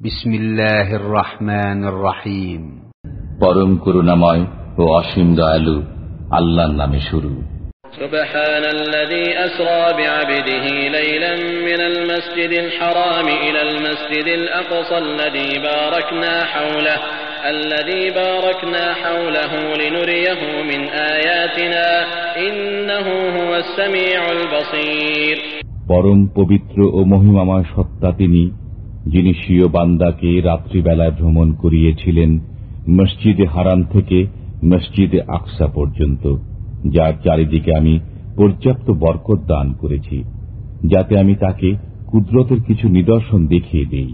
بسم الله الرحمن الرحيم পরম করুণাময় ও অসীম দয়ালু আল্লাহর নামে শুরু سبحان الذي أسرى بعبده ليلا من المسجد الحرام إلى المسجد الأقصى الذي باركنا حوله الذي باركنا حوله لنريه من آياتنا إنه هو السميع البصير পরম পবিত্র ও মহিমাময় সত্তা তিনি যিনি স্বীয় বান্দাকে রাত্রিবেলায় ভ্রমণ করিয়েছিলেন মসজিদে হারান থেকে মসজিদে আকসা পর্যন্ত, যার চারিদিকে আমি পর্যাপ্ত বরকত দান করেছি, যাতে আমি তাকে কুদরতের কিছু নিদর্শন দেখিয়ে দেই।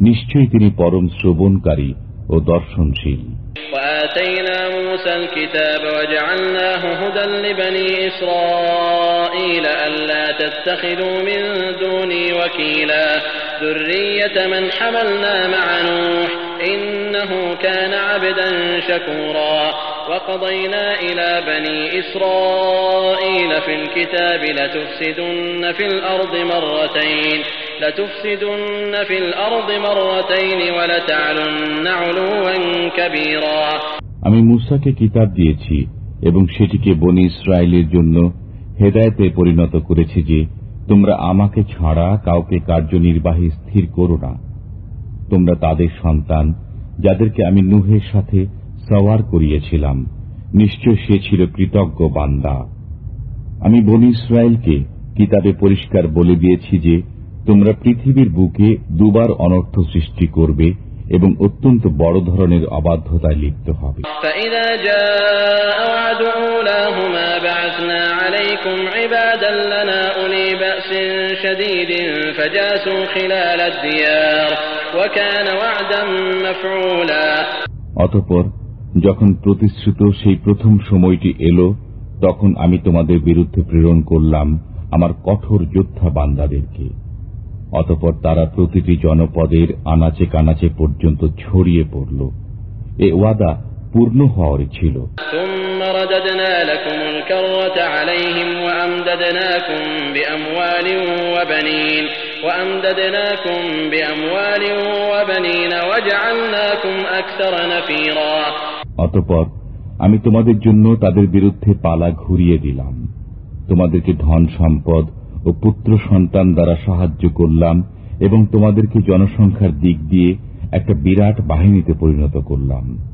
নিশ্চয়ই তিনি পরম শ্রবণকারী ও দর্শনশীল وآتينا موسى الكتاب وجعلناه هدى لبني إسرائيل ألا تتخذوا من دوني وكيلا ذرية من حملنا مع نوح إنه كان عبدا شكورا وقضينا إلى بني إسرائيل في الكتاب لتفسدن في الأرض مرتين لتفسدن في الأرض مرتين ولتعلن علوا كبيرا আমি মুসাকে কিতাব দিয়েছি এবং সেটিকে বনি ইসরায়েলের জন্য হেদায়তে পরিণত করেছি যে তোমরা আমাকে ছাড়া কাউকে কার্যনির্বাহী স্থির করো না তোমরা তাদের সন্তান, যাদেরকে আমি নুহের সাথে সওয়ার করিয়েছিলাম। নিশ্চয় সে ছিল কৃতজ্ঞ বান্দা। আমি বনি ইসরায়েলকে কিতাবে পরিষ্কার বলে দিয়েছি যে, তোমরা পৃথিবীর বুকে দুবার অনর্থ সৃষ্টি করবে এবং অত্যন্ত বড় ধরনের অবাধ্যতায় লিপ্ত হবে। فإذا جاء وعد أولاهما بعثنا عليكم عبادا لنا أولي بأس شديد فجاسوا خلال الديار وكان وعدا مفعولا অতপর যখন প্রতিশ্রুত সেই প্রথম সময়টি এলো তখন আমি তোমাদের বিরুদ্ধে প্রেরণ করলাম আমার কঠোর যোদ্ধা বান্দাদেরকে অতপর তারা প্রতিটি জনপদের আনাচে কানাচে পর্যন্ত ছড়িয়ে পড়ল এ ওয়াদা পূর্ণ হওয়ারই ছিল ثم رددنا لكم الكرة عليهم وأمددناكم بأموال وبنين وأمددناكم بأموال وبنين وجعلناكم أكثر نفيرا অতপর আমি তোমাদের জন্য তাদের বিরুদ্ধে পালা ঘুরিয়ে দিলাম তোমাদেরকে ধন সম্পদ ও পুত্র সন্তান দ্বারা সাহায্য করলাম এবং তোমাদেরকে জনসংখ্যার দিক দিয়ে একটা বিরাট বাহিনীতে পরিণত করলাম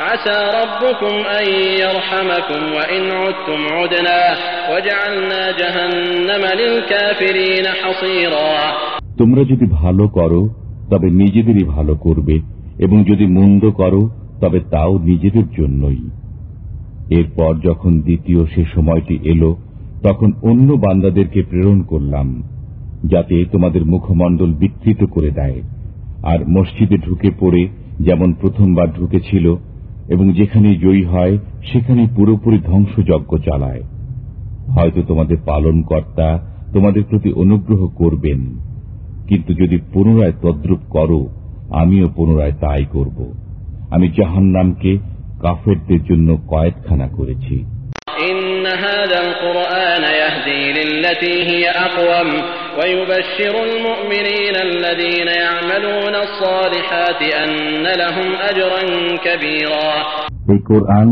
عسى ربكم أن يرحمكم وإن عدتم عدنا وجعلنا جهنم للكافرين حصيرا তোমরা যদি ভালো করো তবে নিজেদেরই ভালো করবে এবং যদি মন্দ করো তবে তাও নিজেদের জন্যই এরপর যখন দ্বিতীয় সে সময়টি এলো তখন অন্য বান্দাদেরকে প্রেরণ করলাম যাতে তোমাদের মুখমণ্ডল বিকৃত করে দেয় আর মসজিদে ঢুকে পড়ে যেমন প্রথমবার ঢুকেছিল এবং যেখানে জয়ী হয়, সেখানে পুরোপুরি ধ্বংসযজ্ঞ চালায়। হয়তো তোমাদের পালন কর্তা তোমাদের প্রতি অনুগ্রহ করবেন, কিন্তু যদি পুনরায় তদ্রুপ করো, আমিও পুনরায় তাই করব। আমি জাহান নামকে কাফেরদের জন্য কয়েকখানা করেছি। يهدي للتي هي أقوم ويبشر المؤمنين الذين يعملون الصالحات أن لهم أجرا كبيرا এই কোরআন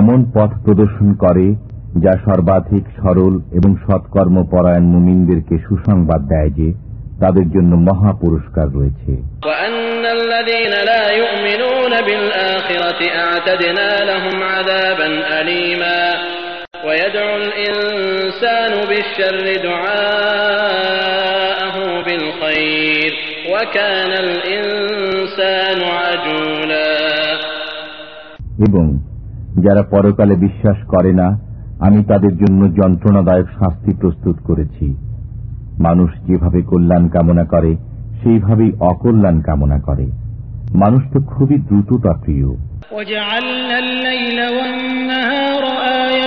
এমন পথ প্রদর্শন করে যা সর্বাধিক সরল এবং সৎকর্ম পরায়ণ মুমিনদেরকে সুসংবাদ দেয় যে তাদের জন্য মহা পুরস্কার রয়েছে وأن الذين لا يؤمنون بالآخرة أعتدنا এবং যারা পরকালে বিশ্বাস করে না আমি তাদের জন্য যন্ত্রণাদায়ক শাস্তি প্রস্তুত করেছি। মানুষ যেভাবে কল্যাণ কামনা করে সেইভাবেই অকল্যাণ কামনা করে। মানুষ তো খুবই দ্রুততা প্রিয়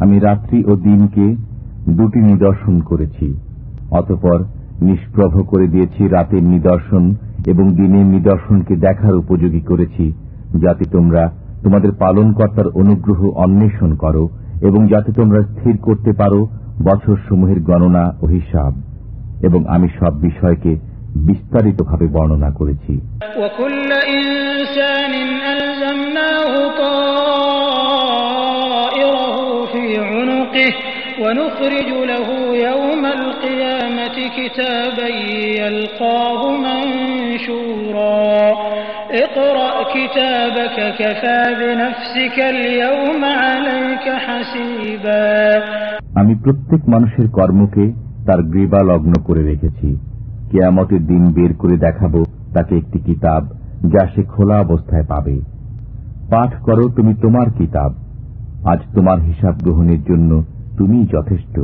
আমি রাত্রি ও দিনকে দুটি নিদর্শন করেছি। অতপর নিষ্প্রভ করে দিয়েছি রাতের নিদর্শন এবং দিনের নিদর্শনকে দেখার উপযোগী করেছি, যাতে তোমরা তোমাদের পালনকর্তার অনুগ্রহ অন্বেষণ করো এবং যাতে তোমরা স্থির করতে পারো বছর সমূহের গণনা ও হিসাব। এবং আমি সব বিষয়কে বিস্তারিতভাবে বর্ণনা করেছি। عنقه ونخرج له يوم القيامة كتابا يلقاه منشورا اقرأ كتابك كفى بنفسك اليوم عليك حسيبا আমি প্রত্যেক মানুষের কর্মকে তার গ্রীবা লগ্ন করে রেখেছি কেয়ামতের দিন বের করে দেখাবো তাকে একটি কিতাব যা সে খোলা অবস্থায় পাবে পাঠ করো তুমি তোমার কিতাব আজ তোমার হিসাব গ্রহণের জন্য তুমি যথেষ্ট।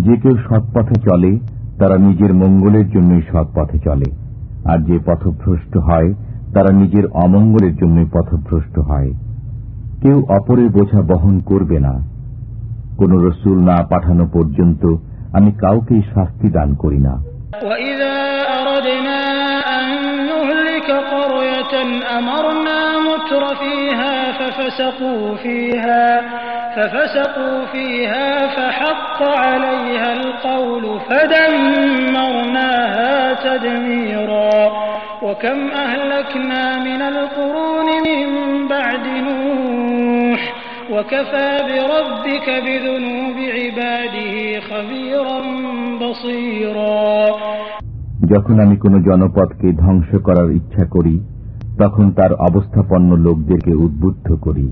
যে কেউ সৎ পথে চলে তারা নিজের মঙ্গলের জন্যই সৎ পথে চলে। আর যে পথভ্রষ্ট হয় তারা নিজের অমঙ্গলের জন্যই পথভ্রষ্ট হয় কেউ অপরের বোঝা বহন করবে না কোন রসুল না পাঠানো পর্যন্ত আমি কাউকেই শাস্তি দান করি না وإذا أردنا أن نهلك قرية أمرنا متر فيها ففسقوا فيها ففسقوا فيها فحق عليها القول فدمرناها تدميرا وكم أهلكنا من القرون من بعد نوح وكفى بربك بذنوب عباده خبيرا بصيرا যখন আমি কোন জনপদকে ধ্বংস করার ইচ্ছা করি তখন তার অবস্থাপন্ন লোকদেরকে উদ্বুদ্ধ করি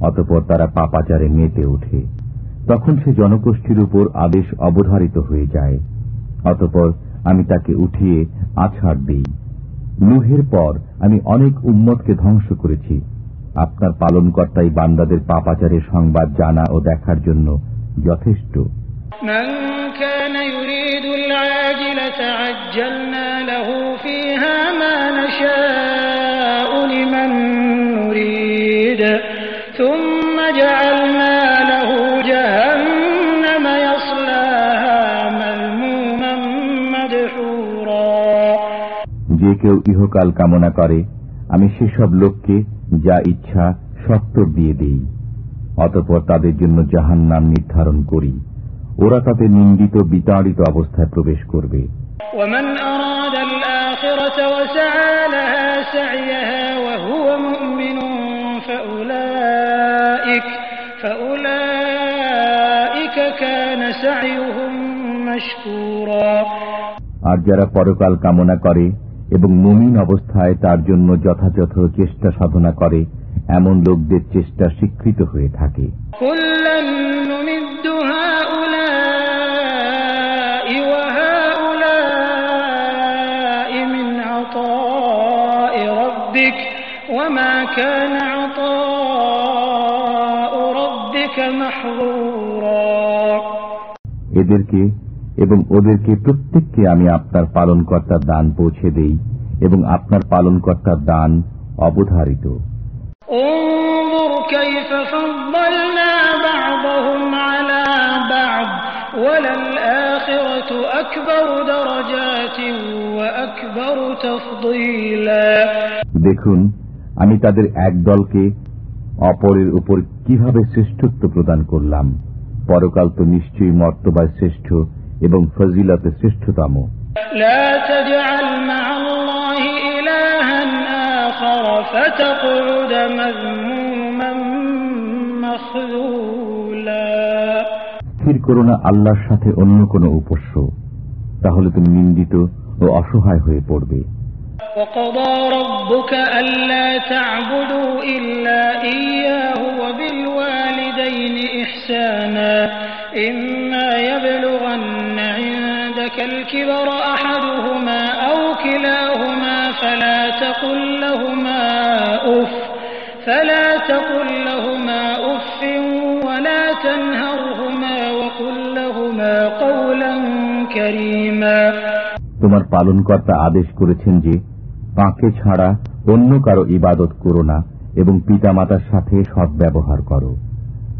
অতপর তারা পাপাচারে মেতে ওঠে তখন সে জনগোষ্ঠীর উপর আদেশ অবধারিত হয়ে যায় অতপর আমি তাকে উঠিয়ে আছাড় দিই নুহের পর আমি অনেক উম্মতকে ধ্বংস করেছি আপনার পালনকর্তাই বান্দাদের পাপাচারের সংবাদ জানা ও দেখার জন্য যথেষ্ট من كان يريد العاجلة عجلنا কেউ ইহকাল কামনা করে আমি সেসব লোককে যা ইচ্ছা সত্তর দিয়ে দেই। অতপর তাদের জন্য জাহান নাম নির্ধারণ করি। ওরা তাতে নিন্দিত বিতাড়িত অবস্থায় প্রবেশ করবে। আর যারা পরকাল কামনা করে এবং মমিন অবস্থায় তার জন্য যথাযথ চেষ্টা সাধনা করে এমন লোকদের চেষ্টা স্বীকৃত হয়ে থাকে। এদেরকে এবং ওদেরকে প্রত্যেককে আমি আপনার পালনকর্তার দান পৌঁছে দেই এবং আপনার পালনকর্তার দান অবধারিত। দেখুন আমি তাদের এক দলকে অপরের উপর কীভাবে শ্রেষ্ঠত্ব প্রদান করলাম? পরকাল তো নিশ্চয়ই মর্তবায় শ্রেষ্ঠ এবং ফজিলতে শ্রেষ্ঠতম لا تجعل مع الله إلها آخر فتقعد مذموما مخذولا স্থির করো না আল্লাহর সাথে অন্য কোনো উপস্য তাহলে তুমি নিন্দিত ও অসহায় হয়ে পড়বে وقضى ربك ألا تعبدوا إلا إياه وبالوالدين إحسانا إما يبلغن عندك الكبر أحدهما أو كلاهما فلا تقل لهما أف فلا تقل لهما أف ولا تنهرهما وقل لهما قولا كريما তোমার পালনকর্তা আদেশ করেছেন যে তাঁকে ছাড়া অন্য কারো ইবাদত করো না এবং পিতামাতার সাথে সদ্ব্যবহার করো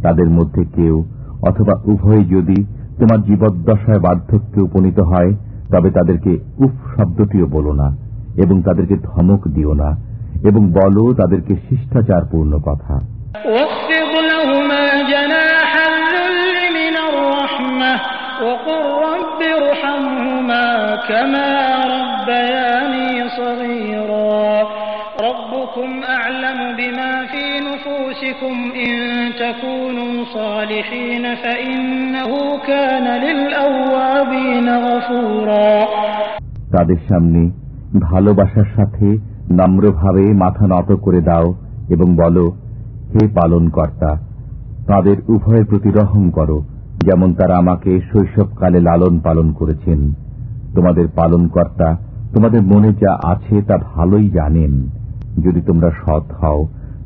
তাদের মধ্যে কেউ অথবা উভয় যদি তোমার জীবদ্দশায় বার্ধক্যে উপনীত হয় তবে তাদেরকে উফ শব্দটিও বলো না এবং তাদেরকে ধমক দিও না এবং বলো তাদেরকে শিষ্টাচারপূর্ণ কথা واخفض لهما جناح الذل من الرحمة وقل رب ارحمهما كما ربياني نفوسكم إن تكونوا صالحين فإنه كان للأوابين غفورا তাদের সামনে ভালোবাসার সাথে নম্রভাবে মাথা নত করে দাও এবং বলো হে পালন কর্তা তাদের উভয়ের প্রতি রহম করো যেমন তারা আমাকে শৈশবকালে লালন পালন করেছেন তোমাদের পালন কর্তা তোমাদের মনে যা আছে তা ভালোই জানেন যদি তোমরা সৎ হও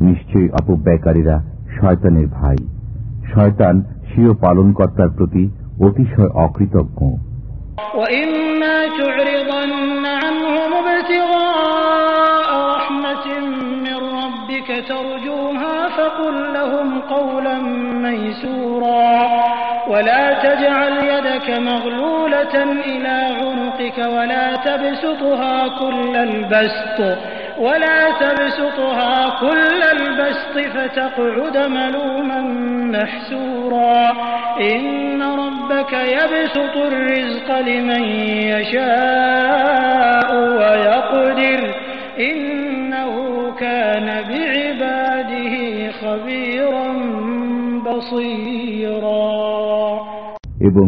নিশ্চয়ই অপব্যয়কারীরা শয়তানের ভাই শয়তান স্বীয় পালনকর্তার প্রতি অতিশয় অকৃতজ্ঞ وإما تعرضن عنهم ابتغاء رحمة من ربك ترجوها فقل لهم قولا ميسورا ولا تجعل يدك مغلولة إلى عنقك ولا تبسطها كل البسط ولا تبسطها كل البسط فتقعد ملوما محسورا إن ربك يبسط الرزق لمن يشاء ويقدر إنه كان بعباده خبيرا بصيرا এবং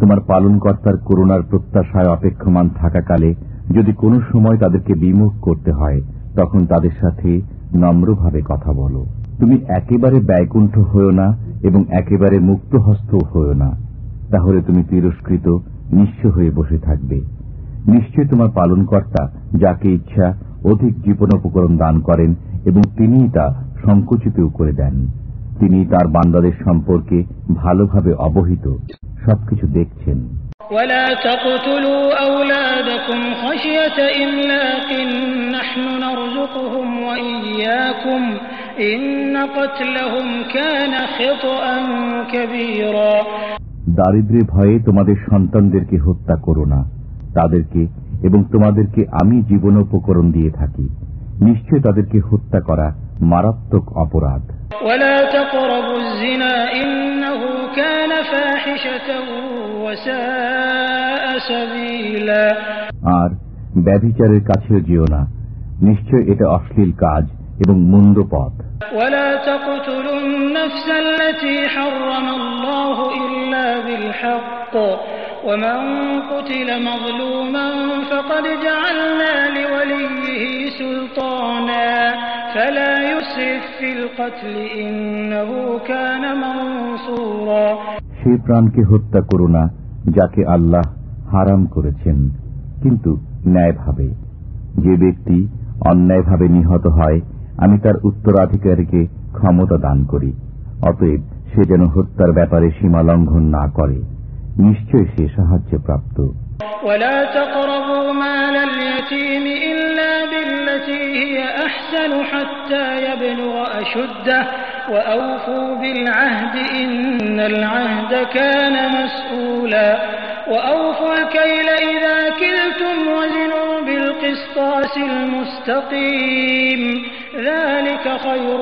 তোমার পালনকর্তার করুণার প্রত্যাশায় অপেক্ষমান থাকাকালে যদি কোনো সময় তাদেরকে বিমুখ করতে হয়, তখন তাদের সাথে নম্রভাবে কথা বলো। তুমি একেবারে ব্যয়কুণ্ঠ হও না এবং একেবারে মুক্তহস্ত হও না। তাহলে তুমি তিরস্কৃত, নিঃস্ব হয়ে বসে থাকবে। নিশ্চয় তোমার পালনকর্তা যাকে ইচ্ছা অধিক জীবনোপকরণ দান করেন এবং তিনিই তা সংকুচিতও করে দেন। তিনি তার বান্দাদের সম্পর্কে ভালোভাবে অবহিত। সবকিছু দেখছেন। ولا تقتلوا أولادكم خشية إملاق نحن نرزقهم وإياكم إن قتلهم كان خطأ كبيرا দারিদ্র্যে ভয়ে তোমাদের সন্তানদেরকে হত্যা করো না তাদেরকে এবং তোমাদেরকে আমি জীবনোপকরণ দিয়ে থাকি নিশ্চয় তাদেরকে হত্যা করা মারাত্মক অপরাধ ولا تقربوا الزنا إنه كان فاحشة وساء سبيلا আর ব্যভিচারের কাছেও যেও না নিশ্চয় এটা অশ্লীল কাজ এবং মন্দ পথ ولا تقتلوا النفس التي حرم الله إلا بالحق ومن قتل مظلوما فقد جعلنا لوليه سلطانا সে প্রাণকে হত্যা করো না, যাকে আল্লাহ হারাম করেছেন। কিন্তু ন্যায়ভাবে, যে ব্যক্তি অন্যায়ভাবে নিহত হয়, আমি তার উত্তরাধিকারীকে ক্ষমতা দান করি। অতএব সে যেন হত্যার ব্যাপারে সীমা লঙ্ঘন না করে। নিশ্চয় সে সাহায্য প্রাপ্ত ولا تقربوا مال اليتيم إلا بالتي هي أحسن حتى يبلغ أشده وأوفوا بالعهد إن العهد كان مسؤولا وأوفوا الكيل إذا كلتم وزنوا بالقسطاس المستقيم ذلك خير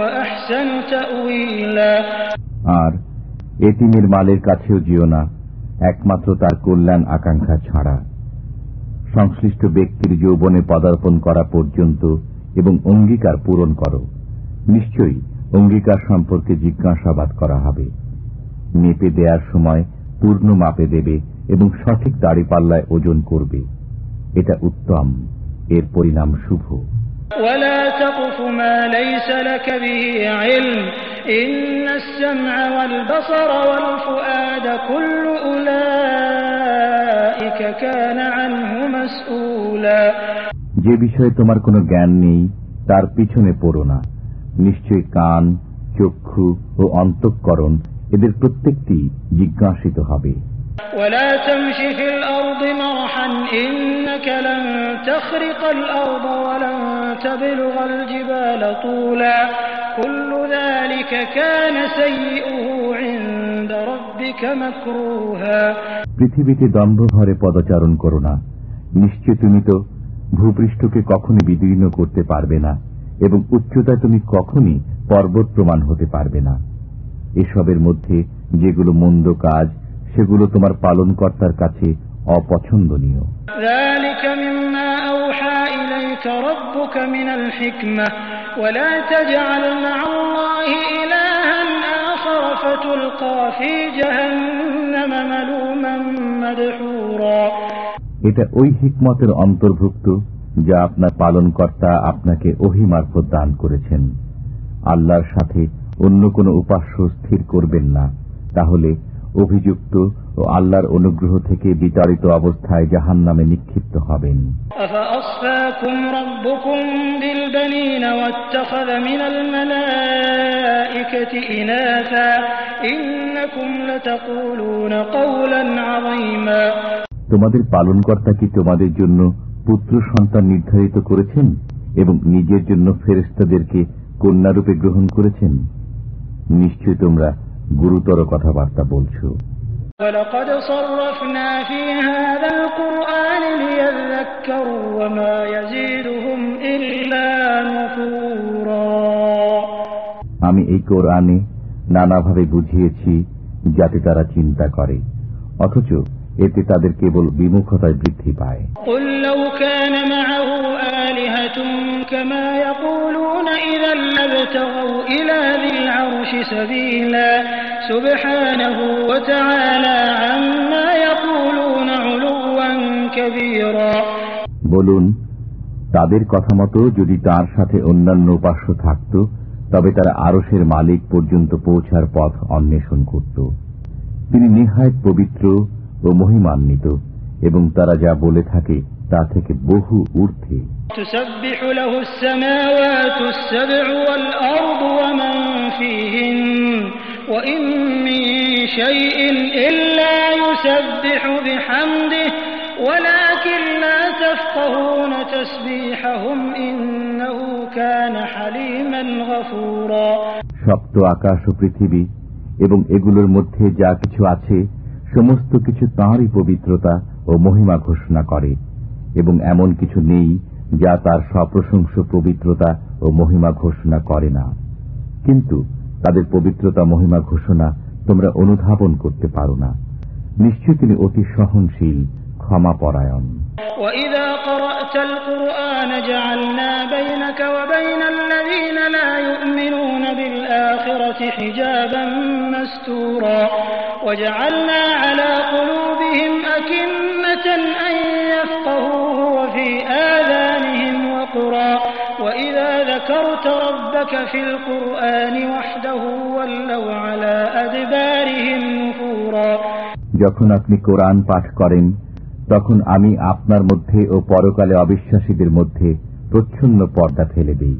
وأحسن تأويلا আর এতিমের মালের কাছেও যেও না একমাত্র তার কল্যাণ আকাঙ্ক্ষা ছাড়া সংশ্লিষ্ট ব্যক্তির যৌবনে পদার্পণ করা পর্যন্ত এবং অঙ্গীকার পূরণ করো নিশ্চয়ই অঙ্গীকার সম্পর্কে জিজ্ঞাসাবাদ করা হবে মেপে দেওয়ার সময় পূর্ণ মাপে দেবে এবং সঠিক দাড়িপাল্লায় ওজন করবে এটা উত্তম এর পরিণাম শুভ ولا تقف ما ليس لك به علم إن السمع والبصر والفؤاد كل أولئك كان عنه مسؤولا যে বিষয়ে তোমার কোনো জ্ঞান নেই তার পিছনে পড়ো না নিশ্চয় কান চক্ষু ও অন্তঃকরণ এদের প্রত্যেকটি জিজ্ঞাসিত হবে ولا تمش في الأرض مرحا إنك لن تخرق الأرض ولن تبلغ الجبال طولا পৃথিবীতে দম্ভ ঘরে পদচারণ করো না। নিশ্চয় তুমি তো ভূপৃষ্ঠকে কখনই বিদীর্ণ করতে পারবে না এবং উচ্চতায় তুমি কখনই পর্বত প্রমাণ হতে পারবে না। এসবের মধ্যে যেগুলো মন্দ কাজ সেগুলো তোমার পালনকর্তার কাছে অপছন্দনীয়। ربك من الحكمة ولا تجعل مع الله إلها آخر فتلقى في جهنم ملوما مدحورا এটা ওই হিকমতের অন্তর্ভুক্ত যা আপনার পালনকর্তা আপনাকে ওহি মারফত দান করেছেন আল্লাহর সাথে অন্য কোনো উপাস্য স্থির করবেন না তাহলে অভিযুক্ত ও আল্লাহর অনুগ্রহ থেকে বিতাড়িত অবস্থায় জাহান নামে নিক্ষিপ্ত হবেন। তোমাদের পালনকর্তা কি তোমাদের জন্য পুত্র সন্তান নির্ধারিত করেছেন এবং নিজের জন্য ফেরেস্তাদেরকে কন্যারূপে গ্রহণ করেছেন? নিশ্চয় তোমরা গুরুতর কথাবার্তা বলছ। আমি এই কোরআনে নানাভাবে বুঝিয়েছি যাতে তারা চিন্তা করে অথচ এতে তাদের কেবল বিমুখতায় বৃদ্ধি পায়। كما يقولون إذا لابتغوا إلى ذي العرش سبيلا سبحانه وتعالى عما يقولون علوا كبيرا বলুন তাদের কথা মতো যদি তার সাথে অন্যান্য উপাস্য থাকত তবে তারা আরসের মালিক পর্যন্ত পৌঁছার পথ অন্বেষণ করত তিনি নিহায়ত পবিত্র ও মহিমান্বিত এবং তারা যা বলে থাকে তা থেকে বহু ঊর্ধ্বে। সপ্ত আকাশ ও পৃথিবী এবং এগুলোর মধ্যে যা কিছু আছে সমস্ত কিছু তাঁরই পবিত্রতা ও মহিমা ঘোষণা করে। এবং এমন কিছু নেই যা তার সপ্রশংস পবিত্রতা ও মহিমা ঘোষণা করে না কিন্তু তাদের পবিত্রতা মহিমা ঘোষণা তোমরা অনুধাবন করতে পারো না নিশ্চয় তিনি অতি সহনশীল ক্ষমাপরায়ণ وإذا قرأت القرآن جعلنا بينك وبين الذين لا يؤمنون بالآخرة حجابا مستورا وجعلنا على قلوبهم أكنة ربك في القرآن وحده ولوا على أدبارهم نفورا যখন আপনি কোরআন পাঠ করেন তখন আমি আপনার মধ্যে ও পরকালে অবিশ্বাসীদের মধ্যে প্রচ্ছন্ন পর্দা ফেলে দিই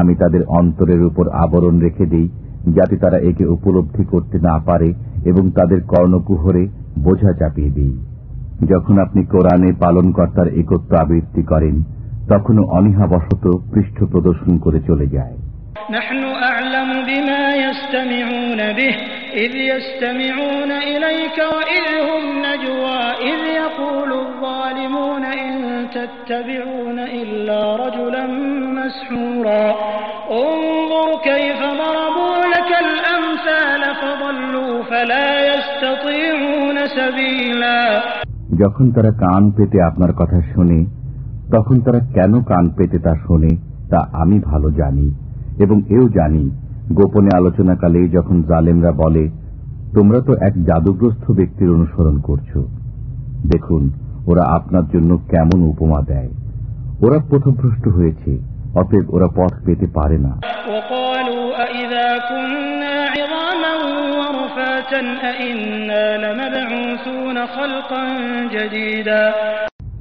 আমি তাদের অন্তরের উপর আবরণ রেখে দিই যাতে তারা একে উপলব্ধি করতে না পারে এবং তাদের কর্ণকুহরে বোঝা চাপিয়ে দিই যখন আপনি কোরআনে পালনকর্তার একত্র আবৃত্তি করেন তখনও অনীহাবশত পৃষ্ঠ প্রদর্শন করে চলে যায় نحن أعلم بما يستمعون به إذ يستمعون إليك وإذ هم نجوى إذ يقول الظالمون إن تتبعون إلا رجلا مسحورا انظر كيف ضربوا لك الأمثال فضلوا فلا يستطيعون سبيلا যখন তারা কান পেতে আপনার কথা শোনে তখন তারা কেন কান পেতে তা শোনে তা আমি ভালো জানি এবং এও জানি গোপনে আলোচনাকালে যখন জালেমরা বলে তোমরা তো এক জাদুগ্রস্ত ব্যক্তির অনুসরণ করছ। দেখুন ওরা আপনার জন্য কেমন উপমা দেয়। ওরা পথভ্রষ্ট হয়েছে অতএব ওরা পথ পেতে পারে না।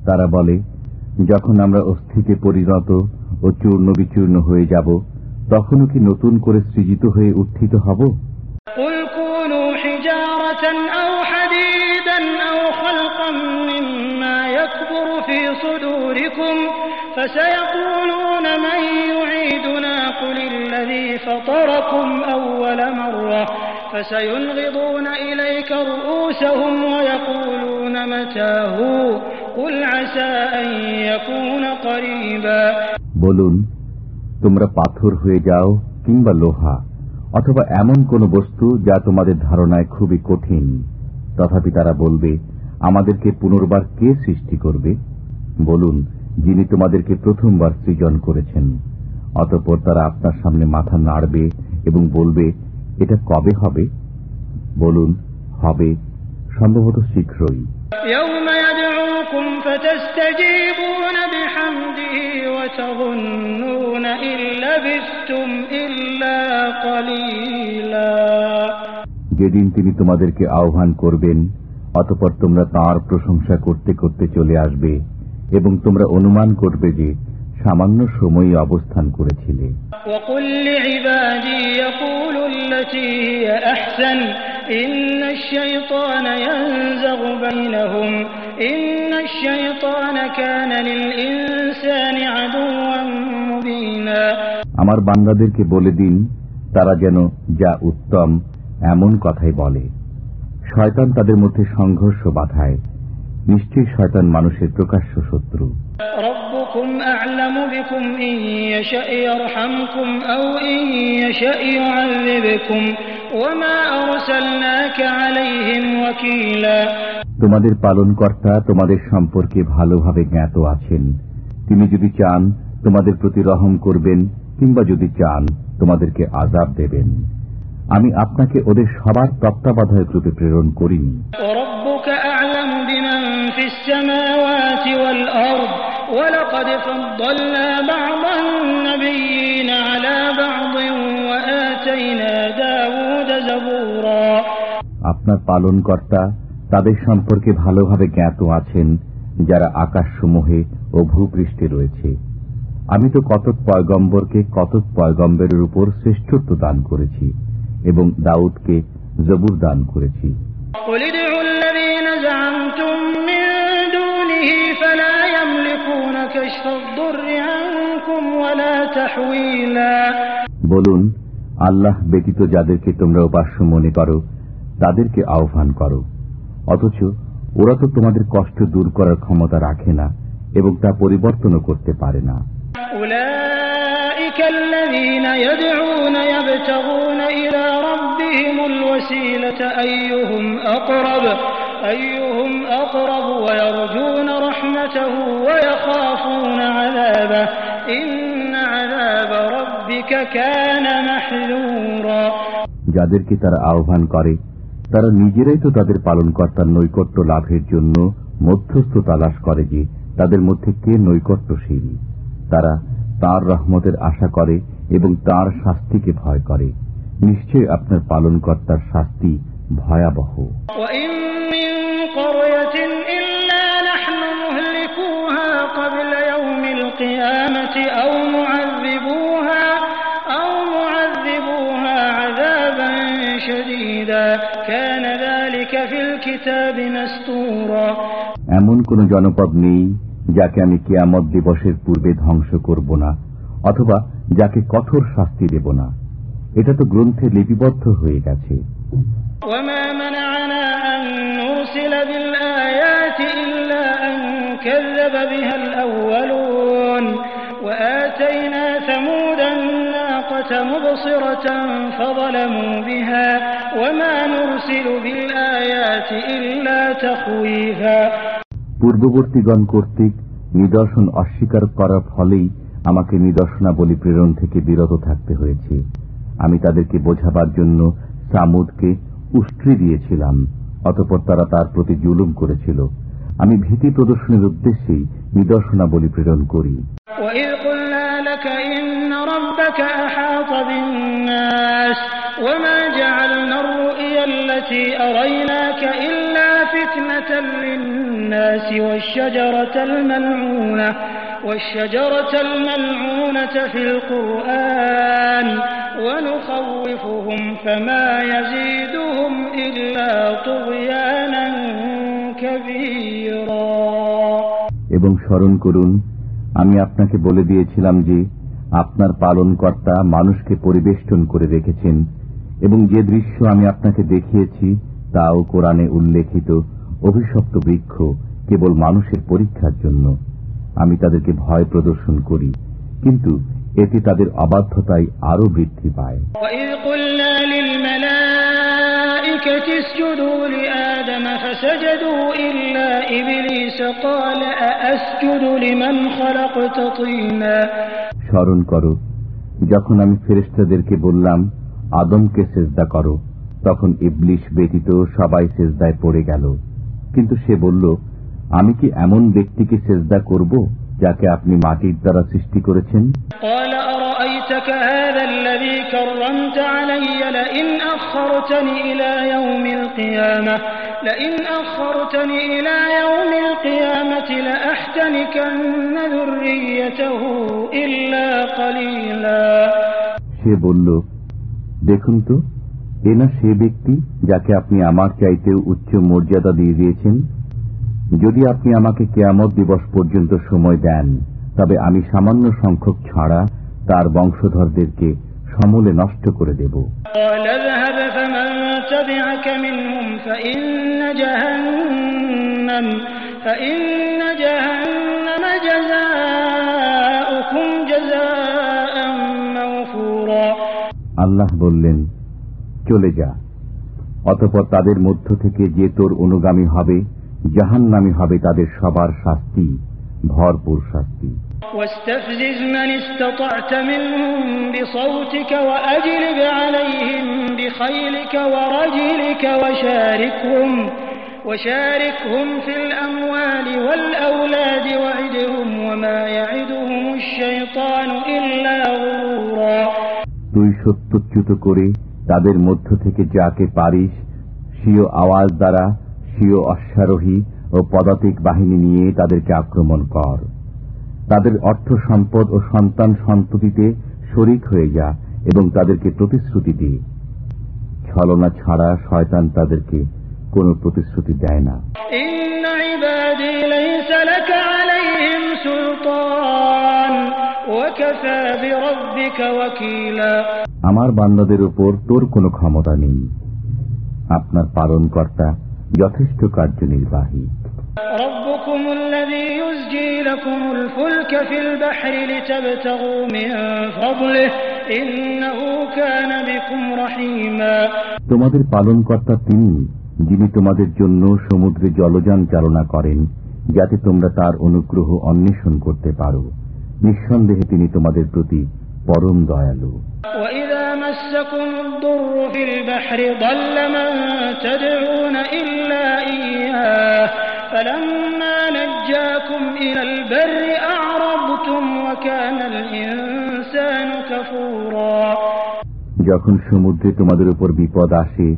তারা বলে যখন আমরা অস্থিতে পরিণত ও চূর্ণ বিচূর্ণ হয়ে যাব তখনও কি নতুন করে সৃজিত হয়ে উত্থিত হব قل كونوا حجارة أو حديدا أو خلقا مما يكبر في صدوركم فسيقولون من يعيدنا قل الذي فطركم أول مرة فسينغضون إليك رؤوسهم ويقولون متاه বলুন, তোমরা পাথর হয়ে যাও কিংবা লোহা, অথবা এমন কোন বস্তু যা তোমাদের ধারণায় খুবই কঠিন। তথাপি তারা বলবে, আমাদেরকে পুনর্বার কে সৃষ্টি করবে? বলুন, যিনি তোমাদেরকে প্রথমবার সৃজন করেছেন। অতপর তারা আপনার সামনে মাথা নাড়বে এবং বলবে, এটা কবে হবে? বলুন, হবে সম্ভবত শীঘ্রই। يوم يدعوكم فتستجيبون بحمده وتظنون إن لبثتم إلا قليلا যেদিন তিনি তোমাদেরকে আহ্বান করবেন অতপর তোমরা তাঁর প্রশংসা করতে করতে চলে আসবে এবং তোমরা অনুমান করবে যে সামান্য সময়ই অবস্থান করেছিলে وقل لعبادي يقولوا التي هي أحسن إن الشيطان ينزغ بينهم إن الشيطان كان للإنسان عدوا مبينا আমার বান্দাদেরকে বলে দিন তারা যেন যা উত্তম এমন কথাই বলে শয়তান তাদের মধ্যে সংঘর্ষ বাধায় নিশ্চয়ই শয়তান মানুষের প্রকাশ্য শত্রু। তোমাদের পালন কর্তা তোমাদের সম্পর্কে ভালোভাবে জ্ঞাত আছেন। তিনি যদি চান তোমাদের প্রতি রহম করবেন কিংবা যদি চান তোমাদেরকে আজাব দেবেন। আমি আপনাকে ওদের সবার তত্ত্বাবধায়ক রূপে প্রেরণ করিনি। في السماوات والأرض ولقد فضلنا بعض النبيين على بعض وآتينا داود زبورا আপনার পালনকর্তা তাদের সম্পর্কে ভালোভাবে জ্ঞাত আছেন যারা আকাশসমূহে ও ভূপৃষ্ঠে রয়েছে আমি তো কতক পয়গম্বরকে কতক পয়গম্বরের উপর শ্রেষ্ঠত্ব দান করেছি এবং দাউদকে জবুর দান করেছি বলুন আল্লাহ ব্যতীত যাদেরকে তোমরা উপাস্য মনে করো তাদেরকে আহ্বান করো। অথচ ওরা তো তোমাদের কষ্ট দূর করার ক্ষমতা রাখে না এবং তা পরিবর্তনও করতে পারে না। উলা الذين يدعون يبتغون إلى ربهم الوسيلة أيهم أقرب أيهم أقرب ويرجون رحمته ويخافون عذابه إن عذاب ربك كان محذورا যাদেরকে তারা আহ্বান করে তারা নিজেরাই তো তাদের পালনকর্তার নৈকট্য লাভের জন্য মধ্যস্থ তালাশ করে যে তাদের মধ্যে কে নৈকট্যশীল তারা তার রহমতের আশা করে এবং তার শাস্তিকে ভয় করে নিশ্চয় আপনার পালনকর্তার শাস্তি ভয়াবহ। এমন কোন জনপদ নেই যাকে আমি কেয়ামত দিবসের পূর্বে ধ্বংস করব না অথবা যাকে কঠোর শাস্তি দেব না। এটা তো গ্রন্থে লিপিবদ্ধ হয়ে গেছে। وما منعنا أن نرسل بالآيات إلا أن كذب بها الأولون وآتينا ثمود الناقة مبصرة فظلموا بها وما نرسل بالآيات إلا تخويفا পূর্ববর্তীগণ কর্তৃক নিদর্শন অস্বীকার করার ফলেই আমাকে নিদর্শনাবলী প্রেরণ থেকে বিরত থাকতে হয়েছে আমি তাদেরকে বোঝাবার জন্য সামুদকে উষ্ট্রি দিয়েছিলাম অতপর তারা তার প্রতি জুলুম করেছিল আমি ভীতি প্রদর্শনের উদ্দেশ্যেই নিদর্শনাবলী প্রেরণ করি وإذ قلنا لك إن ربك أحاط بالناس وما جعلنا الرؤيا التي أريناك إلا فتنة للناس والشجرة الملعونة والشجرة الملعونة في القرآن ونخوفهم فما يزيدهم إلا طغيانا كبيرا এবং স্মরণ করুন আমি আপনাকে বলে দিয়েছিলাম যে আপনার পালনকর্তা মানুষকে পরিবেষ্টন করে রেখেছেন এবং যে দৃশ্য আমি আপনাকে দেখিয়েছি তাও কোরআনে উল্লেখিত অভিশপ্ত বৃক্ষ কেবল মানুষের পরীক্ষার জন্য আমি তাদেরকে ভয় প্রদর্শন করি কিন্তু এতে তাদের অবাধ্যতাই আরও বৃদ্ধি পায়। স্মরণ করো যখন আমি ফেরেস্তাদেরকে বললাম আদমকে সেজদা করো তখন ইবলিশ ব্যতীত সবাই সেজদায় পড়ে গেল। কিন্তু সে বলল আমি কি এমন ব্যক্তিকে সেজদা করব যাকে আপনি মাটির দ্বারা সৃষ্টি করেছেন? সে বলল দেখুন তো এ না সে ব্যক্তি যাকে আপনি আমার চাইতেও উচ্চ মর্যাদা দিয়ে দিয়েছেন? যদি আপনি আমাকে কেয়ামত দিবস পর্যন্ত সময় দেন তবে আমি সামান্য সংখ্যক ছাড়া তার বংশধরদেরকে সমূলে নষ্ট করে দেব। আল্লাহ বললেন চলে যা। অতপর তাদের মধ্য থেকে যে তোর অনুগামী হবে জাহান্নামী হবে তাদের সবার শাস্তি ভরপুর শাস্তি واستفزز من استطعت منهم بصوتك وأجلب عليهم بخيلك ورجلك وشاركهم وشاركهم في الأموال والأولاد وعدهم وما يعدهم الشيطان إلا غرورا তুই সত্যচ্যুত করে তাদের মধ্য থেকে যাকে পারিস স্বীয় আওয়াজ দ্বারা দেশীয় অশ্বারোহী ও পদাতিক বাহিনী নিয়ে তাদেরকে আক্রমণ কর। তাদের অর্থ সম্পদ ও সন্তান সন্ততিতে শরিক হয়ে যা এবং তাদেরকে প্রতিশ্রুতি দিয়ে ছলনা ছাড়া শয়তান তাদেরকে কোন প্রতিশ্রুতি দেয় না। আমার বান্দাদের উপর তোর কোনো ক্ষমতা নেই। আপনার পালনকর্তা যথেষ্ট কার্যনির্বাহী ربكم الذي يزجي لكم الفلك في البحر لتبتغوا من فضله إنه كان بكم رحيما তোমাদের পালনকর্তা তিনি যিনি তোমাদের জন্য সমুদ্রে জলযান চালনা করেন যাতে তোমরা তার অনুগ্রহ অন্বেষণ করতে পারো নিঃসন্দেহে তিনি তোমাদের প্রতি পরম দয়ালু। যখন সমুদ্রে তোমাদের উপর বিপদ আসে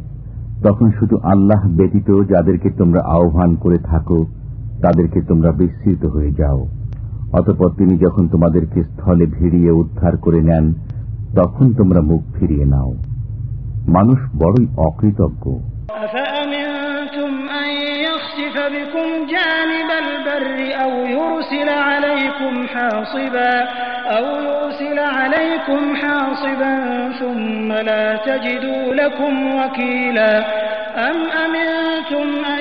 তখন শুধু আল্লাহ ব্যতীত যাদেরকে তোমরা আহ্বান করে থাকো তাদেরকে তোমরা বিস্তৃত হয়ে যাও। অতপর তিনি যখন তোমাদেরকে স্থলে ভিড়িয়ে উদ্ধার করে নেন তখন তোমরা মুখ ফিরিয়ে নাও মানুষ বড়ই অকৃতজ্ঞ أفأمنتم أن يخسف يخسف بكم جانب البر أو يرسل عليكم حاصبا أو يرسل عليكم حاصبا ثم لا تجدوا لكم وكيلا أم أمنتم أن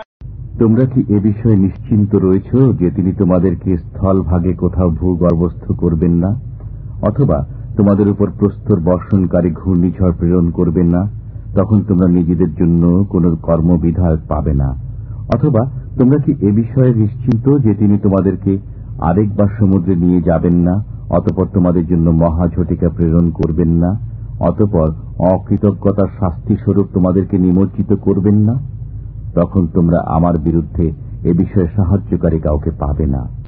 তোমরা কি এ বিষয়ে নিশ্চিন্ত রয়েছ যে তিনি তোমাদেরকে স্থল ভাগে কোথাও ভূগর্ভস্থ করবেন না? অথবা তোমাদের উপর প্রস্তর বর্ষণকারী ঘূর্ণিঝড় প্রেরণ করবেন না? তখন তোমরা নিজেদের জন্য কোন কর্মবিধায়ক পাবে না। অথবা তোমরা কি এ বিষয়ে নিশ্চিন্ত যে তিনি তোমাদেরকে আরেকবার সমুদ্রে নিয়ে যাবেন না, অতপর তোমাদের জন্য মহাঝটিকা প্রেরণ করবেন না, অতপর অকৃতজ্ঞতার শাস্তি স্বরূপ তোমাদেরকে নিমজ্জিত করবেন না? তখন তোমরা আমার বিরুদ্ধে এ বিষয়ে সাহায্যকারী কাউকে পাবে না।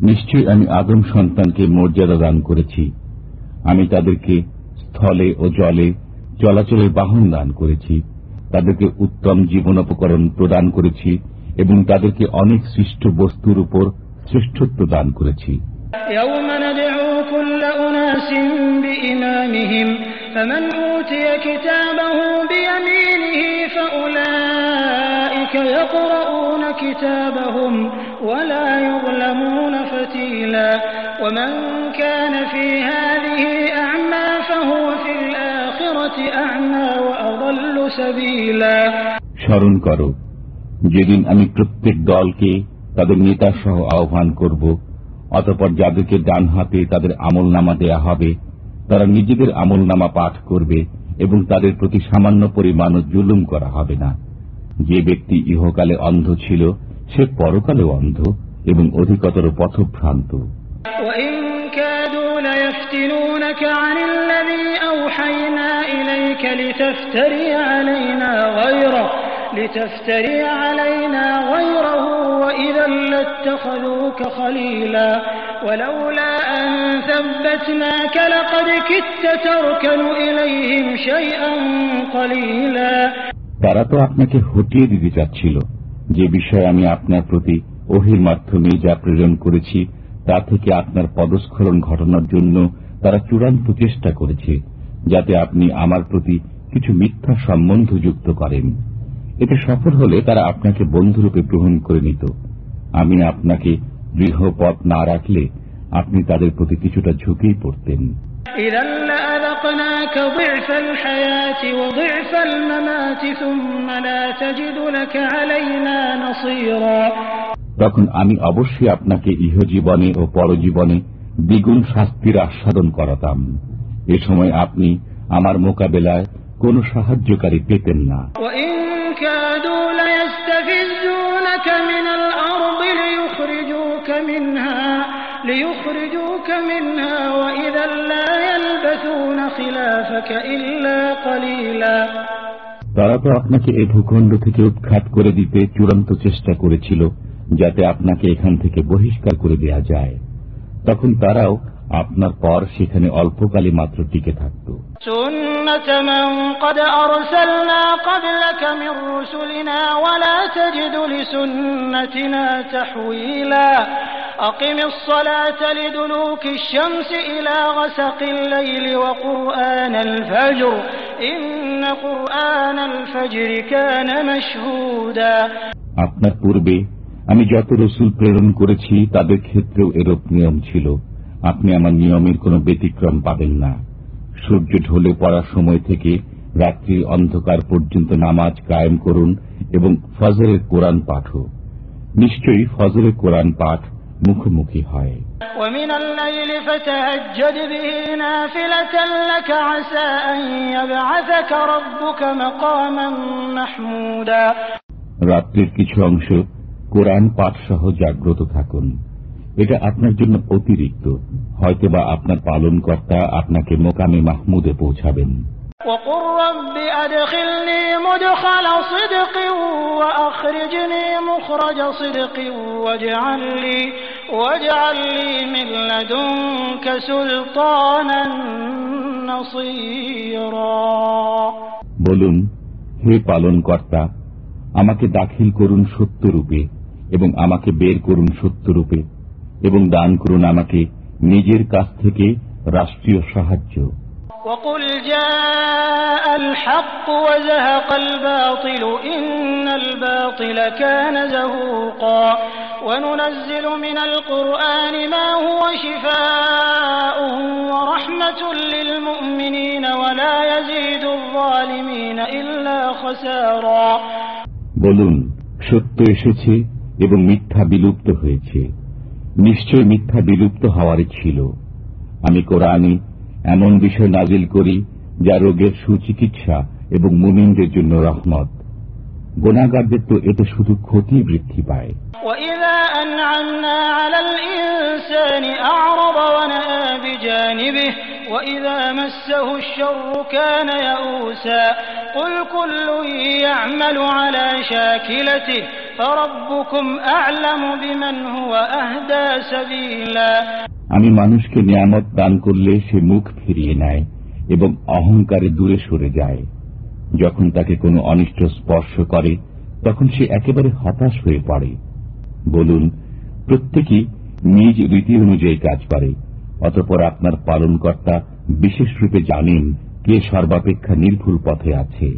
নিশ্চয় আমি আদম সন্তানকে মর্যাদা দান করেছি। আমি তাদেরকে স্থলে ও জলে চলাচলের বাহন দান করেছি তাদেরকে উত্তম জীবনোপকরণ প্রদান করেছি এবং তাদেরকে অনেক সৃষ্ট বস্তুর উপর শ্রেষ্ঠত্ব দান করেছি يوم ندعو كل أناس بإمامهم فمن أوتي كتابه بيمينه فأولئك يقرؤون كتابهم ولا يظلمون فتيلا ومن كان في هذه স্মরণ করো যেদিন আমি প্রত্যেক দলকে তাদের নেতা সহ আহ্বান করব অতপর যাদেরকে ডান হাতে তাদের আমল নামা দেয়া হবে তারা নিজেদের আমল নামা পাঠ করবে এবং তাদের প্রতি সামান্য পরিমাণ জুলুম করা হবে না যে ব্যক্তি ইহকালে অন্ধ ছিল সে পরকালেও অন্ধ এবং অধিকতর পথভ্রান্ত وإن كادوا ليفتنونك عن الذي أوحينا إليك لتفتري علينا غيره لتفتري علينا غيره وإذا لاتخذوك خليلا ولولا أن ثبتناك لقد كدت تركن إليهم شيئا قليلا তারা তো আপনাকে হটিয়ে দিতে চাচ্ছিল যে বিষয়ে আমি আপনার প্রতি ওহির মাধ্যমে যা প্রেরণ করেছি তা থেকে আপনার পদস্খলন ঘটানোর জন্য তারা চূড়ান্ত চেষ্টা করেছে যাতে আপনি আমার প্রতি কিছু মিথ্যা সম্বন্ধ যুক্ত করেন। এতে সফল হলে তারা আপনাকে বন্ধুরূপে গ্রহণ করে নিত। আমি আপনাকে দৃঢ় পথ না রাখলে আপনি তাদের প্রতি কিছুটা ঝুঁকেই পড়তেন। তখন আমি অবশ্যই আপনাকে ইহজীবনে ও পরজীবনে দ্বিগুণ শাস্তির আস্বাদন করাতাম। এ সময় আপনি আমার মোকাবেলায় কোন সাহায্যকারী পেতেন না। তারা তো আপনাকে এ ভূখণ্ড থেকে উৎখাত করে দিতে চূড়ান্ত চেষ্টা করেছিল যাতে আপনাকে এখান থেকে বহিষ্কার করে দেয়া যায়। তখন তারাও আপনার পর সেখানে অল্পকালে মাত্র টিকে থাকত। আপনার পূর্বে আমি যত রসুল প্রেরণ করেছি তাদের ক্ষেত্রেও এরূপ নিয়ম ছিল। আপনি আমার নিয়মের কোন ব্যতিক্রম পাবেন না। সূর্য ঢলে পড়ার সময় থেকে রাত্রির অন্ধকার পর্যন্ত নামাজ কায়েম করুন এবং ফজরের কোরআন পাঠ। নিশ্চয়ই ফজরের কোরআন পাঠ মুখোমুখি হয়। রাত্রির কিছু অংশ কোরআন পাঠ সহ জাগ্রত থাকুন। এটা আপনার জন্য অতিরিক্ত। হয়তো বা আপনার পালনকর্তা আপনাকে মোকামে মাহমুদে পৌঁছাবেন। বলুন হে পালন কর্তা আমাকে দাখিল করুন সত্যরূপে এবং আমাকে বের করুন সত্যরূপে। এবং দান করুন আমাকে নিজের কাছ থেকে রাষ্ট্রীয় সাহায্য وقل جاء الحق وزهق الباطل إن الباطل كان زهوقا وننزل من القرآن ما هو شفاء ورحمة للمؤمنين ولا يزيد الظالمين إلا خسارا বলুন সত্য এসেছে এবং মিথ্যা বিলুপ্ত হয়েছে নিশ্চয় মিথ্যা বিলুপ্ত হওয়ারই ছিল আমি কোরআনে এমন বিষয় নাজিল করি যা রোগের সুচিকিৎসা এবং মুমিনদের জন্য রহমত গোনাগারদের তো এতে শুধু ক্ষতি বৃদ্ধি পায় وإذا أنعمنا على الإنسان أعرض ونأى بجانبه وإذا مسه الشر كان يئوسا قل كل يعمل على شاكلته فربكم أعلم بمن هو أهدى سبيلا আমি মানুষকে নিয়ামত দান করলে সে মুখ ফিরিয়ে নেয় এবং অহংকারে দূরে সরে যায় যখন তাকে কোনো অনিষ্ট স্পর্শ করে তখন সে একেবারে হতাশ হয়ে পড়ে বলুন প্রত্যেকেই নিজ রীতি অনুযায়ী কাজ করে অতপর আপনার পালনকর্তা বিশেষ রূপে জানেন কে সর্বাপেক্ষা নির্ভুল পথে আছে।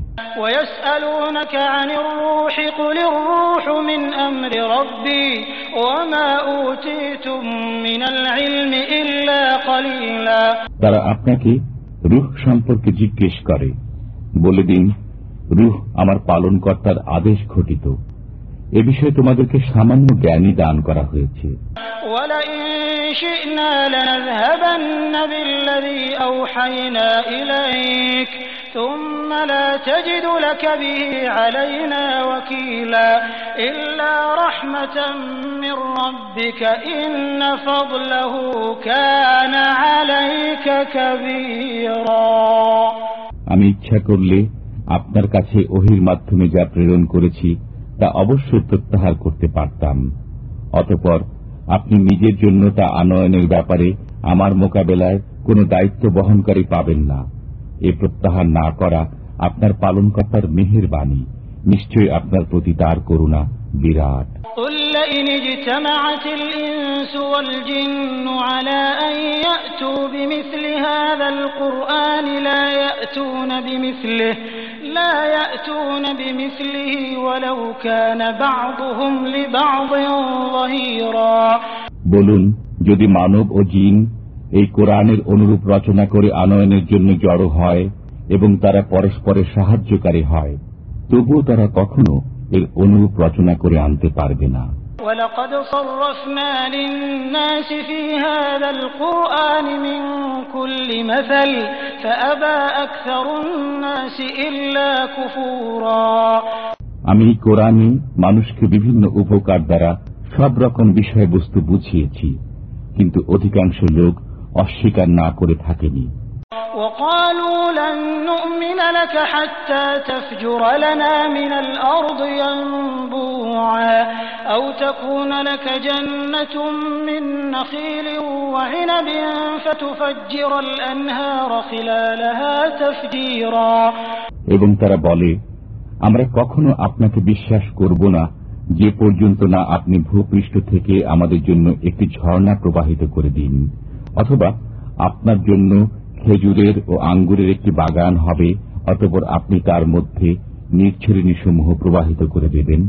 তারা আপনাকে রুহ সম্পর্কে জিজ্ঞেস করে বলে দিন রুহ আমার পালন কর্তার আদেশ ঘটিত। এ বিষয়ে তোমাদেরকে সামান্য জ্ঞানই দান করা হয়েছে। شئنا لنذهبن بالذي أوحينا إليك ثم لا تجد لك به علينا وكيلا إلا رحمة من ربك إن فضله كان عليك كبيرا আমি ইচ্ছা করলে আপনার কাছে ওহির মাধ্যমে যা প্রেরণ করেছি তা অবশ্যই প্রত্যাহার করতে পারতাম অতপর আপনি নিজের জন্য তা আনয়নের ব্যাপারে আমার মোকাবেলায় কোনো দায়িত্ব বহনকারী পাবেন না। এ প্রত্যাহার না করা আপনার পালনকর্তার মেহের বাণী নিশ্চয়ই আপনার প্রতি তার করুণা বিরাট। বলুন যদি মানব ও জিন এই কোরআনের অনুরূপ রচনা করে আনয়নের জন্য জড়ো হয় এবং তারা পরস্পরের সাহায্যকারী হয় তবুও তারা কখনো এর অনুরূপ রচনা করে আনতে পারবে না ولقد صرفنا للناس في هذا القرآن من كل مثل فأبى أكثر الناس إلا كفورا আমি এই কোরআনে মানুষকে বিভিন্ন উপকার দ্বারা সব রকম বিষয়বস্তু বুঝিয়েছি কিন্তু অধিকাংশ লোক অস্বীকার না করে থাকেনি وقالوا لن نؤمن لك حتى تفجر لنا من الأرض ينبوعا أو تكون لك جنة من نخيل وعنب فتفجر الأنهار خلالها تفجيرا এবং তারা বলে আমরা কখনো আপনাকে বিশ্বাস করব না যে পর্যন্ত না আপনি ভূপৃষ্ঠ থেকে আমাদের জন্য একটি ঝর্ণা প্রবাহিত করে দিন অথবা আপনার জন্য খেজুরের ও আঙ্গুরের একটি বাগান হবে অতপর আপনি তার মধ্যে নির্ছরিণী সমূহ প্রবাহিত করে দেবেন।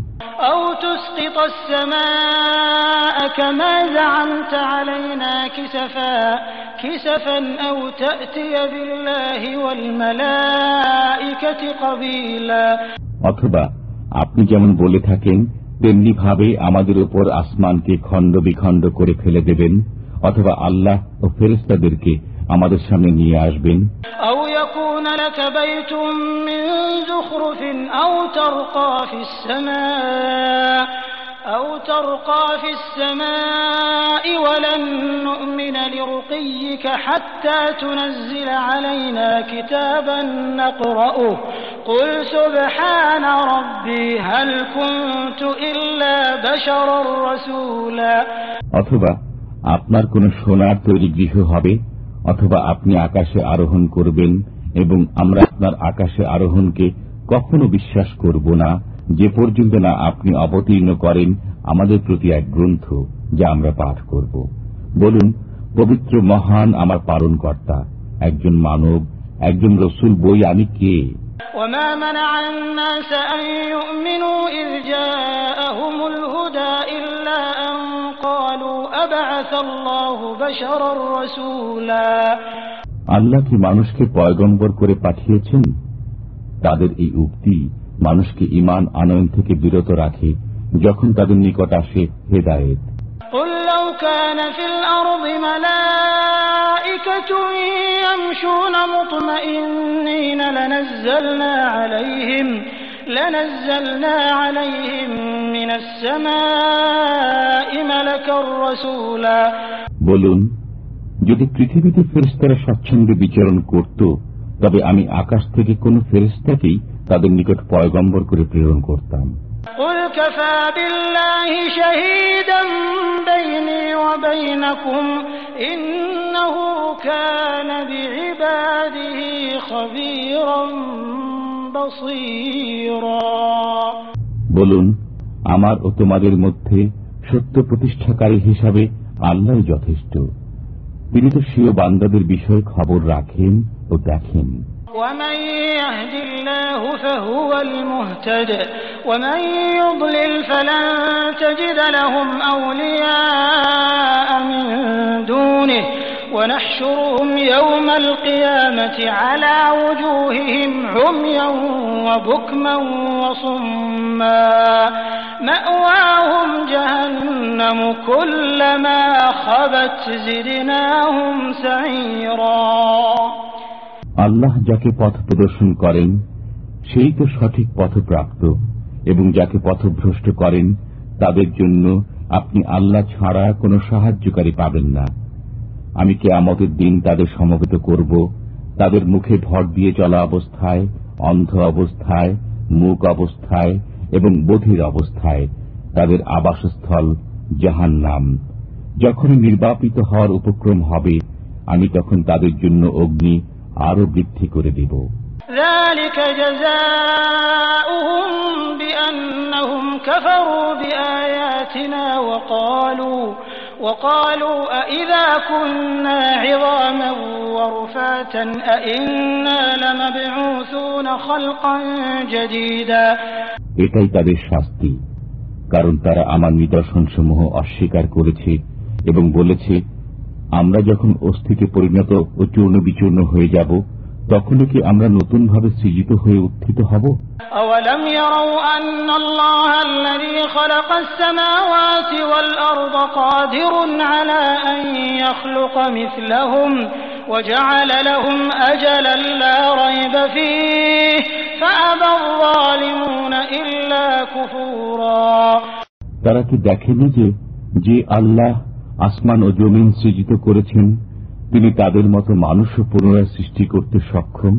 অথবা আপনি যেমন বলে থাকেন তেমনি ভাবে আমাদের উপর আসমানকে খণ্ড বিখণ্ড করে ফেলে দেবেন অথবা আল্লাহ ও ফেরেস্তাদেরকে আমাদের সামনে নিয়ে আসবেন أو يكون لك بيت من زخرف أو ترقى في السماء أو ترقى في السماء ولن نؤمن لرقيك حتى تنزل علينا كتابا نقرأه قل سبحان ربي هل كنت إلا بشرا رسولا অথবা আপনার কোনো সোনার তৈরি গৃহ হবে অথবা আপনি আকাশে আরোহণ করবেন এবং আমরা আপনার আকাশে আরোহণকে কখনো বিশ্বাস করব না যে পর্যন্ত না আপনি অবতীর্ণ করেন আমাদের প্রতি এক গ্রন্থ যা আমরা পাঠ করব বলুন পবিত্র মহান আমার পালনকর্তা একজন মানব একজন রসুল বই আমি কে وما منع الناس أن يؤمنوا إذ جاءهم الهدى إلا আল্লাহ কি মানুষকে পয়গম্বর করে পাঠিয়েছেন তাদের এই উক্তি মানুষকে ইমান আনয়ন থেকে বিরত রাখে যখন তাদের নিকট আসে হেদায়েত قل لو كان في الأرض ملائكة يمشون مطمئنين لنزلنا عليهم لنزلنا عليهم من السماء ملكا رسولا বলুন যদি পৃথিবীতে ফেরেস্তারা স্বচ্ছন্দে বিচরণ করত তবে আমি আকাশ থেকে কোন ফেরেস্তাকেই তাদের নিকট পয়গম্বর করে প্রেরণ করতাম قل كفى بالله شهيدا بيني وبينكم إنه كان بعباده خبيرا بصيرا বলুন আমার ও তোমাদের মধ্যে সত্য প্রতিষ্ঠাকারী হিসাবে আল্লাহ যথেষ্ট তিনি তো স্বীয় বান্দাদের বিষয়ে খবর রাখেন ও দেখেন ومن يهد الله فهو المهتد ومن يضلل فلن تجد لهم أولياء من دونه ونحشرهم يوم القيامة على وجوههم عميا وبكما وصما مأواهم جهنم كلما خبت زدناهم سعيرا আল্লাহ যাকে পথ প্রদর্শন করেন সেই তো সঠিক পথপ্রাপ্ত এবং যাকে পথভ্রষ্ট করেন তাদের জন্য আপনি আল্লাহ ছাড়া কোনো সাহায্যকারী পাবেন না আমি কে আমাদের দিন তাদের সমবেত করব তাদের মুখে ভর দিয়ে চলা অবস্থায় অন্ধ অবস্থায় মুখ অবস্থায় এবং বধির অবস্থায় তাদের আবাসস্থল জাহান নাম যখনই নির্বাপিত হওয়ার উপক্রম হবে আমি তখন তাদের জন্য অগ্নি আরো বৃদ্ধি করে দেব ذلك جزاؤهم بأنهم كفروا بآياتنا وقالوا وقالوا أئذا كنا عظاما ورفاتا أئنا لمبعوثون خلقا جديدا এটাই তাদের শাস্তি কারণ তারা আমার নিদর্শনসমূহ অস্বীকার করেছে এবং বলেছে আমরা যখন অস্থিতে পরিণত ও চূর্ণ বিচূর্ণ হয়ে যাব তখনও কি আমরা নতুনভাবে সৃজিত হয়ে উত্থিত হব أولم يروا أن الله الذي خلق السماوات والأرض قادر على أن يخلق مثلهم وجعل لهم أجلا لا ريب فيه فأبى الظالمون إلا كفورا তারা কি দেখেনি যে যে আল্লাহ আসমান ও জমিন সৃজিত করেছেন তিনি তাদের মতো মানুষও পুনরায় সৃষ্টি করতে সক্ষম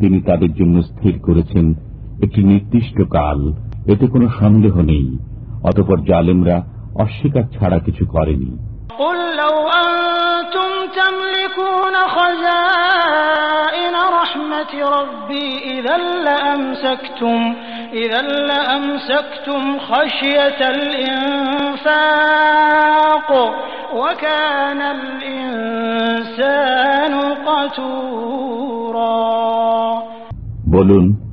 তিনি তাদের জন্য স্থির করেছেন একটি নির্দিষ্ট কাল এতে কোনো সন্দেহ নেই। অতপর জালেমরা অস্বীকার ছাড়া কিছু করেনি। বলুন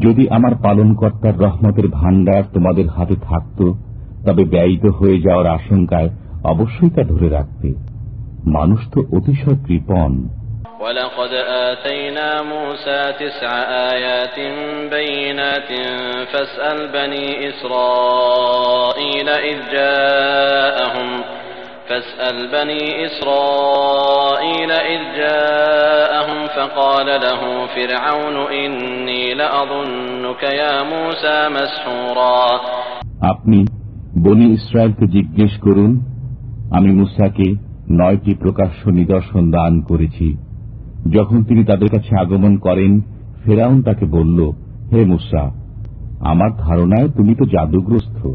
যদি আমার পালনকর্তার রহমতের ভাণ্ডার তোমাদের হাতে থাকত তবে ব্যয়িত হয়ে যাওয়ার আশঙ্কায় অবশ্যই তা ধরে রাখতে মানুষ তো অতিশয় কৃপণ ولقد آتينا موسى تسع آيات بينات فاسأل بني إسرائيل إذ جاءهم فاسأل بني إسرائيل إذ جاءهم فقال له فرعون إني لأظنك يا موسى مسحورا আপনি বনি ইসরায়েলকে জিজ্ঞেস করুন আমি মুসাকে নয়টি প্রকাশ্য নিদর্শন দান করেছি যখন তিনি তাদের কাছে আগমন করেন ফেরাউন তাকে বলল হে মুসা আমার ধারণায় তুমি তো জাদুগ্রস্ত।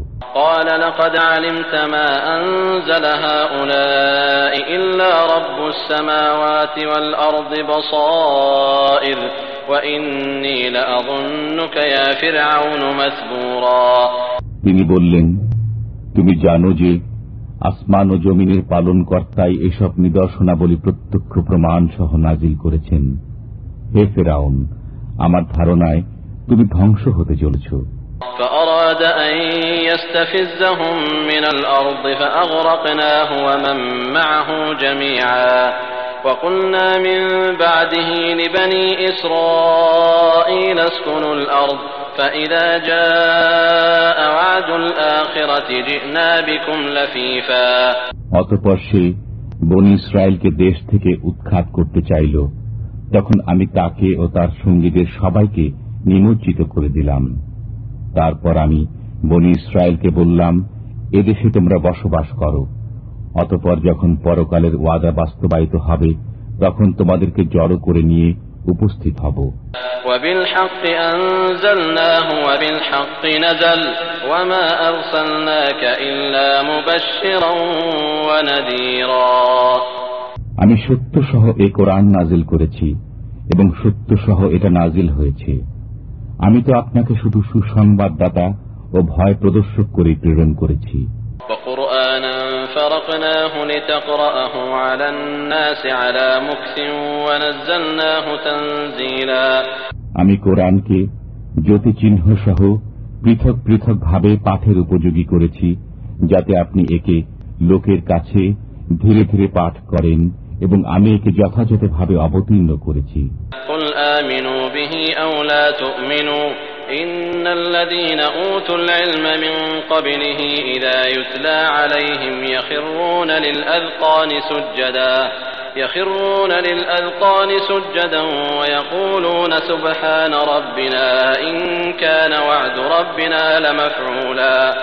তিনি বললেন তুমি জানো যে আসমান ও জমিনের পালন কর্তাই এসব নিদর্শনাবলী প্রত্যক্ষ প্রমাণ সহ নাজিল করেছেন। হে ফেরাউন আমার ধারণায় তুমি ধ্বংস হতে চলেছ فأراد أن يستفزهم من الأرض فأغرقناه ومن معه جميعا وقلنا من بعده لبني إسرائيل اسكنوا الأرض فإذا جاء وعد الآخرة جئنا بكم لفيفا অতপর সে বনি ইসরায়েলকে দেশ থেকে উৎখাত করতে চাইল তখন আমি তাকে ও তার সঙ্গীদের সবাইকে নিমজ্জিত করে দিলাম। তারপর আমি বনি ইসরায়েলকে বললাম এদেশে তোমরা বসবাস করো। অতপর যখন পরকালের ওয়াদা বাস্তবায়িত হবে তখন তোমাদেরকে জড়ো করে নিয়ে উপস্থিত হব। আমি সত্য সহ এ কোরআন নাজিল করেছি এবং সত্য সহ এটা নাজিল হয়েছে। আমি তো আপনাকে শুধু সুসংবাদদাতা ও ভয় প্রদর্শক করে প্রেরণ করেছি وقرآنا فرقناه لتقرأه على الناس على مكث ونزلناه تنزيلا আমি কোরআনকে জ্যোতিচিহ্ন সহ পৃথক পৃথক ভাবে পাঠের উপযোগী করেছি যাতে আপনি একে লোকের কাছে ধীরে ধীরে পাঠ করেন এবং আমি একে যথাযথভাবে অবতীর্ণ করেছি قل آمنوا به أو لا تؤمنوا إن الذين أوتوا العلم من قبله إذا يتلى عليهم يخرون للأذقان سجدا يخرون للأذقان سجدا ويقولون سبحان ربنا إن كان وعد ربنا لمفعولا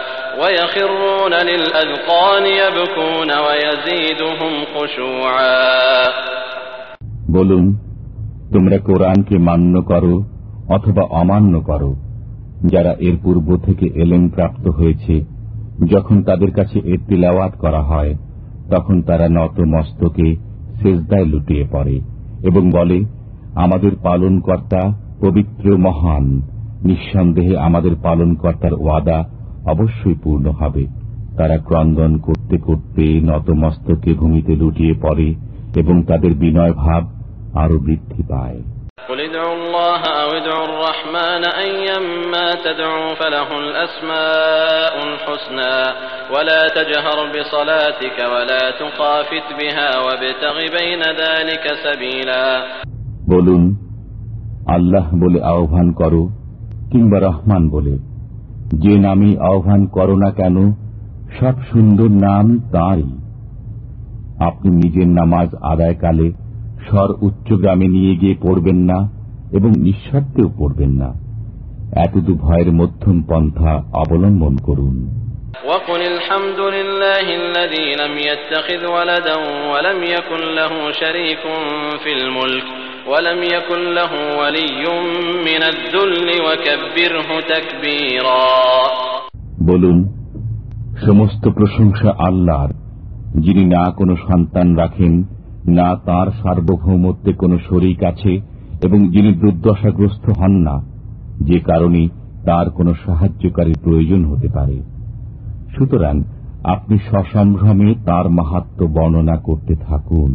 ويخرون للأذقان يبكون ويزيدهم خشوعا বলুন তোমরা কোরআনকে মান্য করো অথবা অমান্য করো। যারা এর পূর্ব থেকে এলেন প্রাপ্ত হয়েছে, যখন তাদের কাছে এর তিলাওয়াত করা হয়, তখন তারা নত মস্তকে সেজদায় লুটিয়ে পড়ে এবং বলে, আমাদের পালনকর্তা পবিত্র মহান। নিঃসন্দেহে আমাদের পালনকর্তার ওয়াদা অবশ্যই পূর্ণ হবে। তারা ক্রন্দন করতে করতে নতমস্তকে ভূমিতে লুটিয়ে পড়ে এবং তাদের বিনয় ভাব আরও বৃদ্ধি পায়। الرحمن أيما تدعوا فله الأسماء الحسنى ولا تجهر بصلاتك ولا تخافت بها وابتغ بين ذلك سبيلا বলুন আল্লাহ বলে আহ্বান করো কিংবা রহমান বলে যে নামে আহ্বান করো না কেন সব সুন্দর নাম তাঁরই আপনি নিজের নামাজ আদায়কালে স্বর উচ্চগ্রামে নিয়ে গিয়ে পড়বেন না এবং নিঃস্বার্থেও পড়বেন না এতদু ভয়ের মধ্যম পন্থা অবলম্বন করুন وقل الحمد لله الذي لم يتخذ ولدا ولم يكن له شريك في الملك ولم يكن له ولي من الذل وكبره تكبيرا বলুন সমস্ত প্রশংসা আল্লাহর যিনি না কোনো সন্তান রাখেন না তার সার্বভৌমত্বে কোনো শরিক আছে এবং যিনি দুর্দশাগ্রস্ত হন না, যে কারণে তার কোনো সাহায্যকারী প্রয়োজন হতে পারে। সুতরাং আপনি সসম্ভ্রমে তার মাহাত্ম বর্ণনা করতে থাকুন।